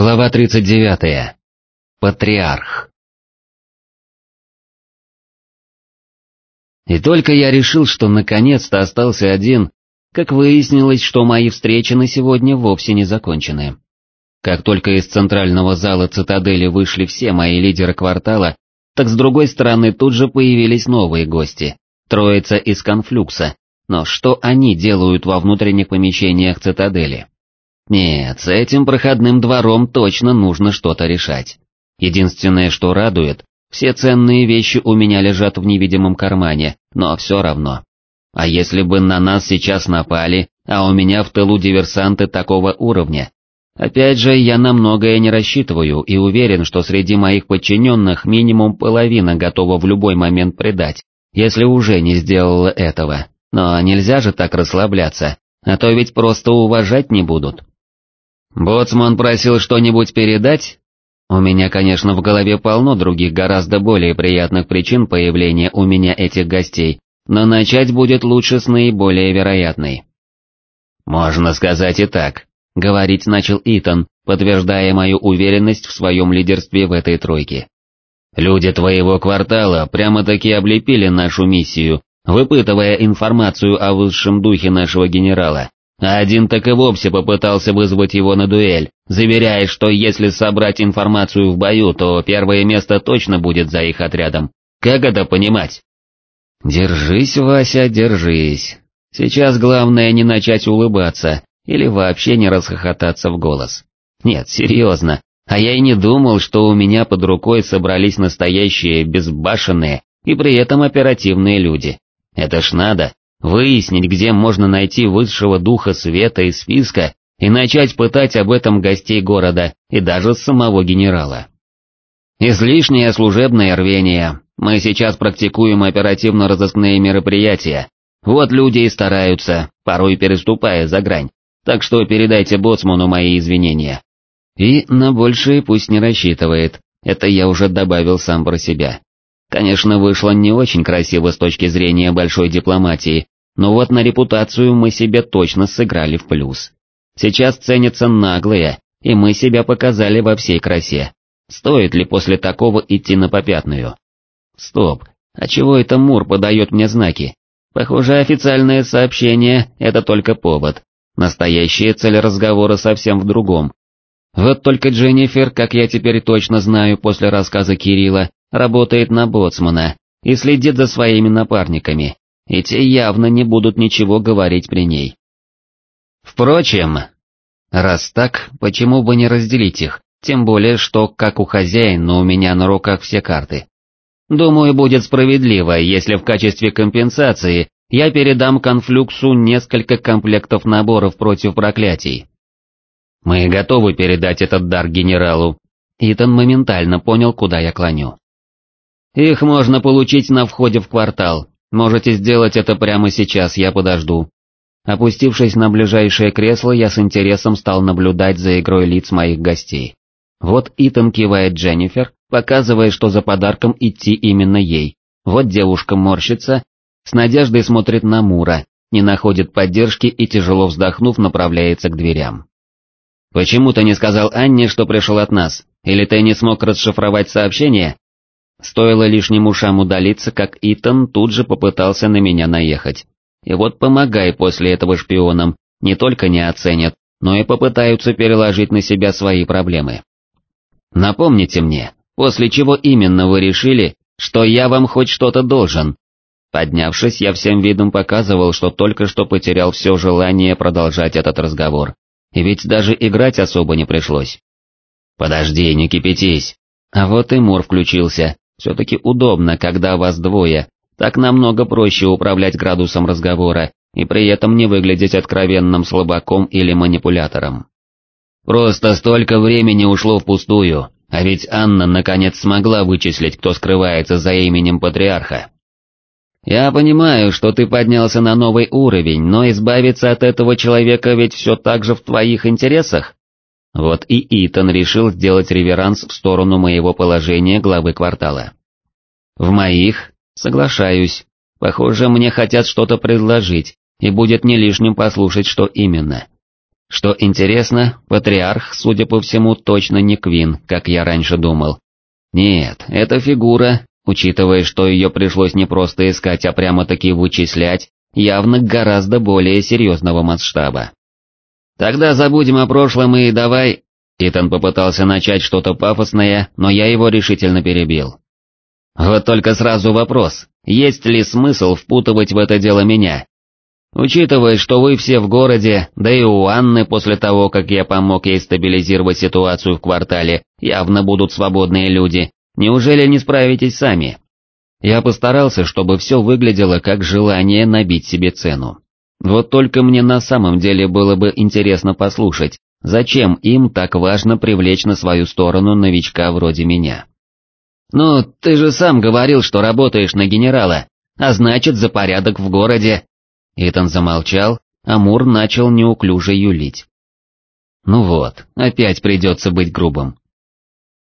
Глава 39. Патриарх. И только я решил, что наконец-то остался один, как выяснилось, что мои встречи на сегодня вовсе не закончены. Как только из центрального зала цитадели вышли все мои лидеры квартала, так с другой стороны тут же появились новые гости, троица из конфлюкса, но что они делают во внутренних помещениях цитадели? Нет, с этим проходным двором точно нужно что-то решать. Единственное, что радует, все ценные вещи у меня лежат в невидимом кармане, но все равно. А если бы на нас сейчас напали, а у меня в тылу диверсанты такого уровня? Опять же, я на многое не рассчитываю и уверен, что среди моих подчиненных минимум половина готова в любой момент предать, если уже не сделала этого. Но нельзя же так расслабляться, а то ведь просто уважать не будут. «Боцман просил что-нибудь передать?» У меня, конечно, в голове полно других гораздо более приятных причин появления у меня этих гостей, но начать будет лучше с наиболее вероятной. «Можно сказать и так», — говорить начал Итан, подтверждая мою уверенность в своем лидерстве в этой тройке. «Люди твоего квартала прямо-таки облепили нашу миссию, выпытывая информацию о высшем духе нашего генерала, а один так и вовсе попытался вызвать его на дуэль, заверяя, что если собрать информацию в бою, то первое место точно будет за их отрядом. Как это понимать? Держись, Вася, держись. Сейчас главное не начать улыбаться или вообще не расхохотаться в голос. Нет, серьезно, а я и не думал, что у меня под рукой собрались настоящие безбашенные и при этом оперативные люди. Это ж надо, выяснить, где можно найти высшего духа света из списка и начать пытать об этом гостей города и даже самого генерала. Излишнее служебное рвение, мы сейчас практикуем оперативно-розыскные мероприятия, вот люди и стараются, порой переступая за грань, так что передайте боцману мои извинения. И на большее пусть не рассчитывает, это я уже добавил сам про себя. Конечно, вышло не очень красиво с точки зрения большой дипломатии, но вот на репутацию мы себе точно сыграли в плюс. Сейчас ценятся наглые, и мы себя показали во всей красе. Стоит ли после такого идти на попятную? Стоп, а чего это Мур подает мне знаки? Похоже, официальное сообщение — это только повод. Настоящая цель разговора совсем в другом. Вот только Дженнифер, как я теперь точно знаю после рассказа Кирилла, работает на боцмана и следит за своими напарниками, и те явно не будут ничего говорить при ней. Впрочем, раз так, почему бы не разделить их, тем более, что как у хозяина у меня на руках все карты. Думаю, будет справедливо, если в качестве компенсации я передам конфлюксу несколько комплектов наборов против проклятий. Мы готовы передать этот дар генералу. Итан моментально понял, куда я клоню. Их можно получить на входе в квартал, можете сделать это прямо сейчас, я подожду. Опустившись на ближайшее кресло, я с интересом стал наблюдать за игрой лиц моих гостей. Вот Итан кивает Дженнифер, показывая, что за подарком идти именно ей. Вот девушка морщится, с надеждой смотрит на Мура, не находит поддержки и, тяжело вздохнув, направляется к дверям. «Почему ты не сказал Анне, что пришел от нас? Или ты не смог расшифровать сообщение?» Стоило лишним ушам удалиться, как Итан тут же попытался на меня наехать. И вот помогай после этого шпионам, не только не оценят, но и попытаются переложить на себя свои проблемы. Напомните мне, после чего именно вы решили, что я вам хоть что-то должен? Поднявшись, я всем видом показывал, что только что потерял все желание продолжать этот разговор. И ведь даже играть особо не пришлось. Подожди, не кипятись. А вот и Мур включился, все-таки удобно, когда вас двое, так намного проще управлять градусом разговора и при этом не выглядеть откровенным слабаком или манипулятором. Просто столько времени ушло впустую, а ведь Анна наконец смогла вычислить, кто скрывается за именем патриарха. Я понимаю, что ты поднялся на новый уровень, но избавиться от этого человека ведь все так же в твоих интересах. Вот и Итан решил сделать реверанс в сторону моего положения главы квартала. В моих, соглашаюсь, похоже, мне хотят что-то предложить, и будет не лишним послушать, что именно. Что интересно, патриарх, судя по всему, точно не Квин, как я раньше думал. Нет, эта фигура, учитывая, что ее пришлось не просто искать, а прямо-таки вычислять, явно гораздо более серьезного масштаба. Тогда забудем о прошлом и давай... Итан попытался начать что-то пафосное, но я его решительно перебил. Вот только сразу вопрос, есть ли смысл впутывать в это дело меня? Учитывая, что вы все в городе, да и у Анны после того, как я помог ей стабилизировать ситуацию в квартале, явно будут свободные люди, неужели не справитесь сами? Я постарался, чтобы все выглядело как желание набить себе цену. Вот только мне на самом деле было бы интересно послушать, зачем им так важно привлечь на свою сторону новичка вроде меня. «Ну, ты же сам говорил, что работаешь на генерала, а значит за порядок в городе». Итан замолчал, а Мур начал неуклюже юлить. «Ну вот, опять придется быть грубым».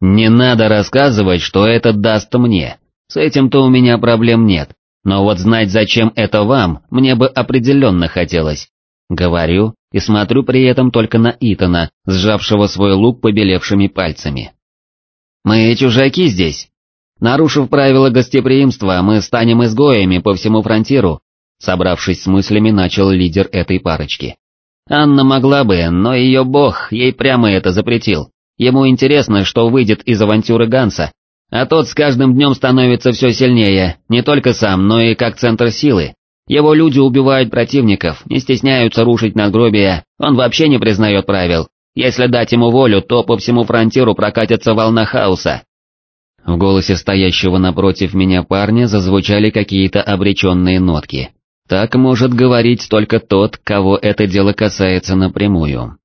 «Не надо рассказывать, что это даст мне, с этим-то у меня проблем нет, но вот знать, зачем это вам, мне бы определенно хотелось. Говорю и смотрю при этом только на Итана, сжавшего свой лук побелевшими пальцами. Мы чужаки здесь. Нарушив правила гостеприимства, мы станем изгоями по всему фронтиру, собравшись с мыслями, начал лидер этой парочки. Анна могла бы, но ее бог ей прямо это запретил. Ему интересно, что выйдет из авантюры Ганса, а тот с каждым днем становится все сильнее, не только сам, но и как центр силы. Его люди убивают противников, не стесняются рушить надгробия, он вообще не признает правил. Если дать ему волю, то по всему фронтиру прокатится волна хаоса. В голосе стоящего напротив меня парня зазвучали какие-то обреченные нотки. Так может говорить только тот, кого это дело касается напрямую.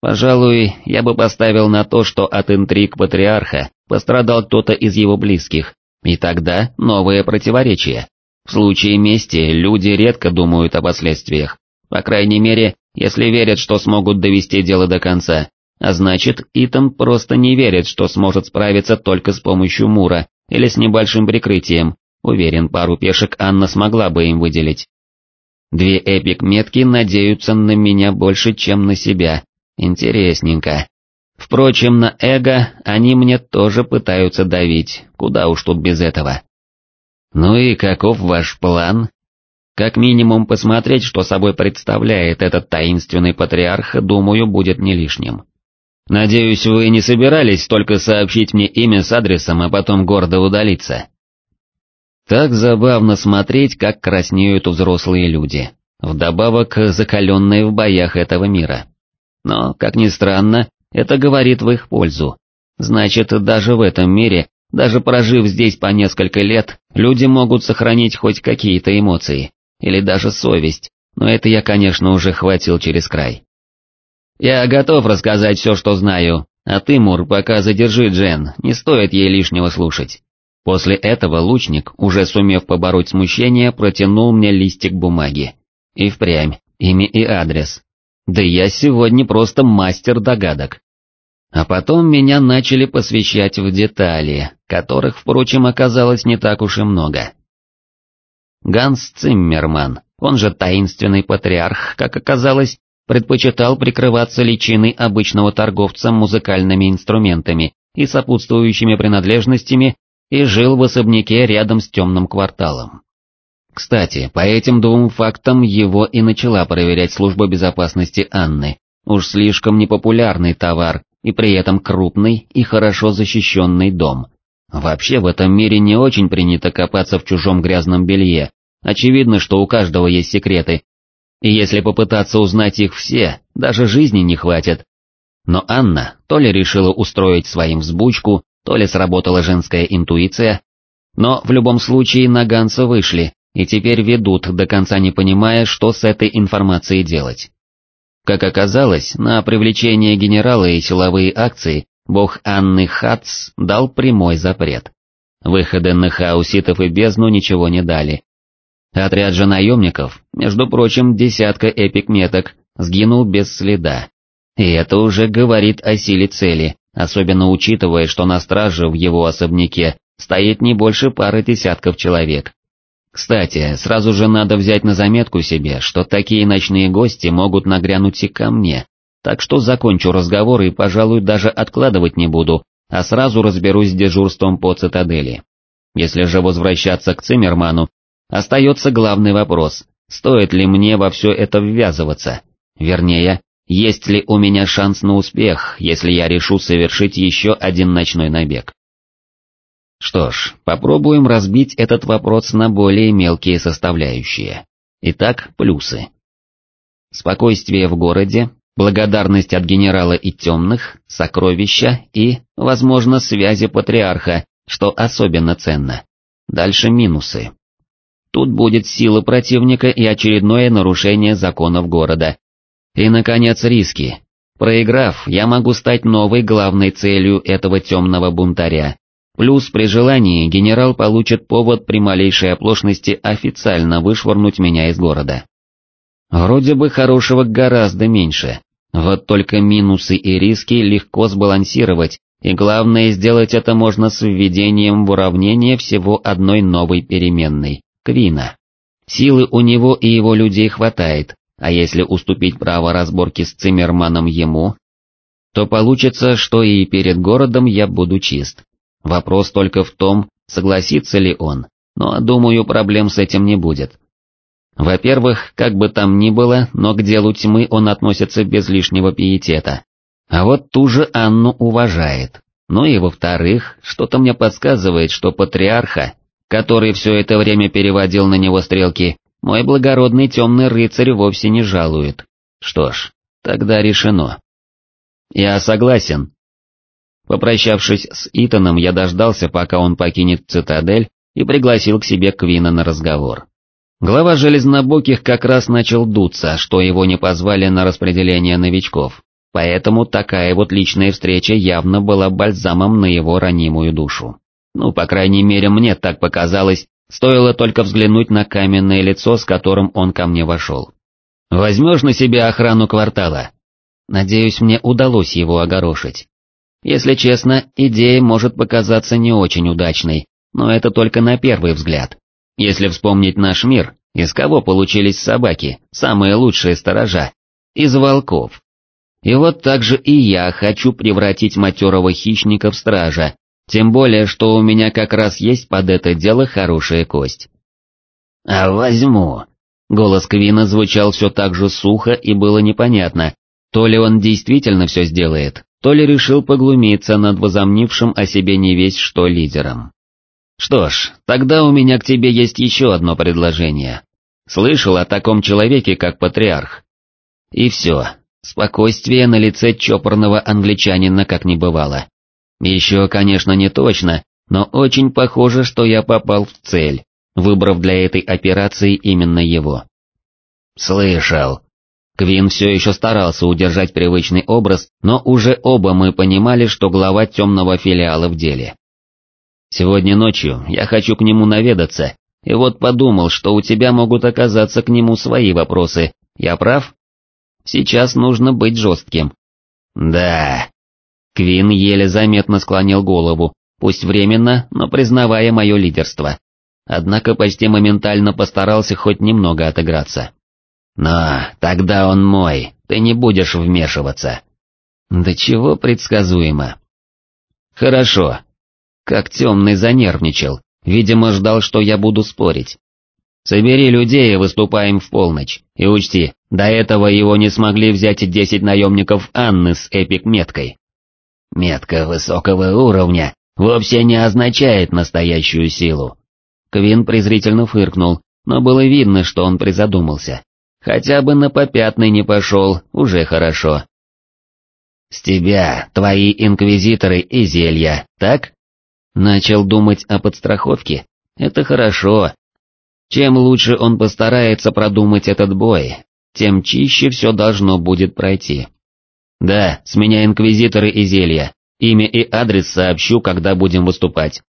Пожалуй, я бы поставил на то, что от интриг патриарха пострадал кто-то из его близких, и тогда новое противоречие. В случае мести люди редко думают о последствиях, по крайней мере, если верят, что смогут довести дело до конца, а значит, Итан просто не верит, что сможет справиться только с помощью Мура или с небольшим прикрытием, уверен, пару пешек Анна смогла бы им выделить. Две эпик-метки надеются на меня больше, чем на себя, Интересненько. Впрочем, на эго они мне тоже пытаются давить, куда уж тут без этого. Ну и каков ваш план? Как минимум посмотреть, что собой представляет этот таинственный патриарх, думаю, будет не лишним. Надеюсь, вы не собирались только сообщить мне имя с адресом, а потом гордо удалиться. Так забавно смотреть, как краснеют взрослые люди, вдобавок закаленные в боях этого мира. Но, как ни странно, это говорит в их пользу. Значит, даже в этом мире, даже прожив здесь по несколько лет, люди могут сохранить хоть какие-то эмоции, или даже совесть, но это я, конечно, уже хватил через край. Я готов рассказать все, что знаю, а ты, Мур, пока задержи Джен, не стоит ей лишнего слушать. После этого лучник, уже сумев побороть смущение, протянул мне листик бумаги. И впрямь, имя и адрес, да я сегодня просто мастер догадок. А потом меня начали посвящать в детали, которых, впрочем, оказалось не так уж и много. Ганс Циммерман, он же таинственный патриарх, как оказалось, предпочитал прикрываться личиной обычного торговца музыкальными инструментами и сопутствующими принадлежностями и жил в особняке рядом с темным кварталом. Кстати, по этим двум фактам его и начала проверять служба безопасности Анны. Уж слишком непопулярный товар, и при этом крупный и хорошо защищенный дом. Вообще в этом мире не очень принято копаться в чужом грязном белье, очевидно, что у каждого есть секреты, и если попытаться узнать их все, даже жизни не хватит. Но Анна то ли решила устроить своим взбучку, то ли сработала женская интуиция, но в любом случае на Ганса вышли, и теперь ведут, до конца не понимая, что с этой информацией делать. Как оказалось, на привлечение генерала и силовые акции бог Анны Хац дал прямой запрет. Выходы на хауситов и бездну ничего не дали. Отряд же наемников, между прочим, десятка эпик-меток, сгинул без следа. И это уже говорит о силе цели, особенно учитывая, что на страже в его особняке стоит не больше пары десятков человек, кстати, сразу же надо взять на заметку себе, что такие ночные гости могут нагрянуть и ко мне, так что закончу разговор и, пожалуй, даже откладывать не буду, а сразу разберусь с дежурством по цитадели. Если же возвращаться к Циммерману, остается главный вопрос, стоит ли мне во все это ввязываться, вернее, есть ли у меня шанс на успех, если я решу совершить еще один ночной набег. Что ж, попробуем разбить этот вопрос на более мелкие составляющие. Итак, плюсы. Спокойствие в городе, благодарность от генерала и темных, сокровища и, возможно, связи патриарха, что особенно ценно. Дальше минусы. Тут будет сила противника и очередное нарушение законов города. И, наконец, риски. Проиграв, я могу стать новой главной целью этого темного бунтаря. Плюс при желании генерал получит повод при малейшей оплошности официально вышвырнуть меня из города. Вроде бы хорошего гораздо меньше, вот только минусы и риски легко сбалансировать, и главное сделать это можно с введением в уравнение всего одной новой переменной – Квина. Силы у него и его людей хватает, а если уступить право разборки с Циммерманом ему, то получится, что и перед городом я буду чист. Вопрос только в том, согласится ли он, но, думаю, проблем с этим не будет. Во-первых, как бы там ни было, но к делу тьмы он относится без лишнего пиетета. А вот ту же Анну уважает. Ну и во-вторых, что-то мне подсказывает, что патриарха, который все это время переводил на него стрелки, мой благородный темный рыцарь вовсе не жалует. Что ж, тогда решено. Я согласен. Попрощавшись с Итаном, я дождался, пока он покинет цитадель, и пригласил к себе Квина на разговор. Глава Железнобоких как раз начал дуться, что его не позвали на распределение новичков, поэтому такая вот личная встреча явно была бальзамом на его ранимую душу. Ну, по крайней мере, мне так показалось, стоило только взглянуть на каменное лицо, с которым он ко мне вошел. «Возьмешь на себя охрану квартала?» Надеюсь, мне удалось его огорошить. Если честно, идея может показаться не очень удачной, но это только на первый взгляд. Если вспомнить наш мир, из кого получились собаки, самые лучшие сторожа? Из волков. И вот так же и я хочу превратить матерого хищника в стража, тем более, что у меня как раз есть под это дело хорошая кость. «А возьму». Голос Квина звучал все так же сухо и было непонятно, то ли он действительно все сделает, то ли решил поглумиться над возомнившим о себе не весь что лидером. Что ж, тогда у меня к тебе есть еще одно предложение. Слышал о таком человеке, как патриарх. И все, спокойствие на лице чопорного англичанина как не бывало. Еще, конечно, не точно, но очень похоже, что я попал в цель, выбрав для этой операции именно его. Слышал. Квин все еще старался удержать привычный образ, но уже оба мы понимали, что глава темного филиала в деле. Сегодня ночью я хочу к нему наведаться, и вот подумал, что у тебя могут оказаться к нему свои вопросы, я прав? Сейчас нужно быть жестким. Да. Квин еле заметно склонил голову, пусть временно, но признавая мое лидерство. Однако почти моментально постарался хоть немного отыграться. Но тогда он мой, ты не будешь вмешиваться. Да чего предсказуемо. Хорошо, как темный занервничал, видимо ждал, что я буду спорить. Собери людей и выступаем в полночь, и учти, до этого его не смогли взять десять наемников Анны с эпик-меткой. Метка высокого уровня вовсе не означает настоящую силу. Квин презрительно фыркнул, но было видно, что он призадумался. Хотя бы на попятный не пошел, уже хорошо. «С тебя твои инквизиторы и зелья, так?» Начал думать о подстраховке? Это хорошо. Чем лучше он постарается продумать этот бой, тем чище все должно будет пройти. Да, с меня инквизиторы и зелья, имя и адрес сообщу, когда будем выступать.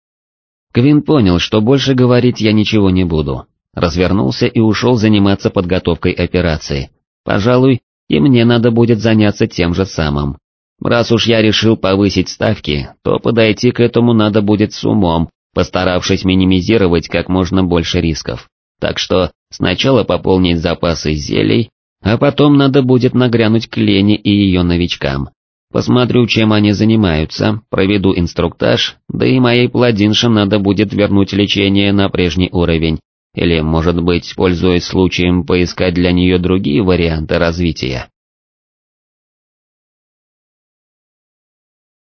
Квин понял, что больше говорить я ничего не буду развернулся и ушел заниматься подготовкой операции. Пожалуй, и мне надо будет заняться тем же самым. Раз уж я решил повысить ставки, то подойти к этому надо будет с умом, постаравшись минимизировать как можно больше рисков. Так что сначала пополнить запасы зелий, а потом надо будет нагрянуть к Лене и ее новичкам. Посмотрю, чем они занимаются, проведу инструктаж, да и моей пладинше надо будет вернуть лечение на прежний уровень, или, может быть, пользуясь случаем, поискать для нее другие варианты развития?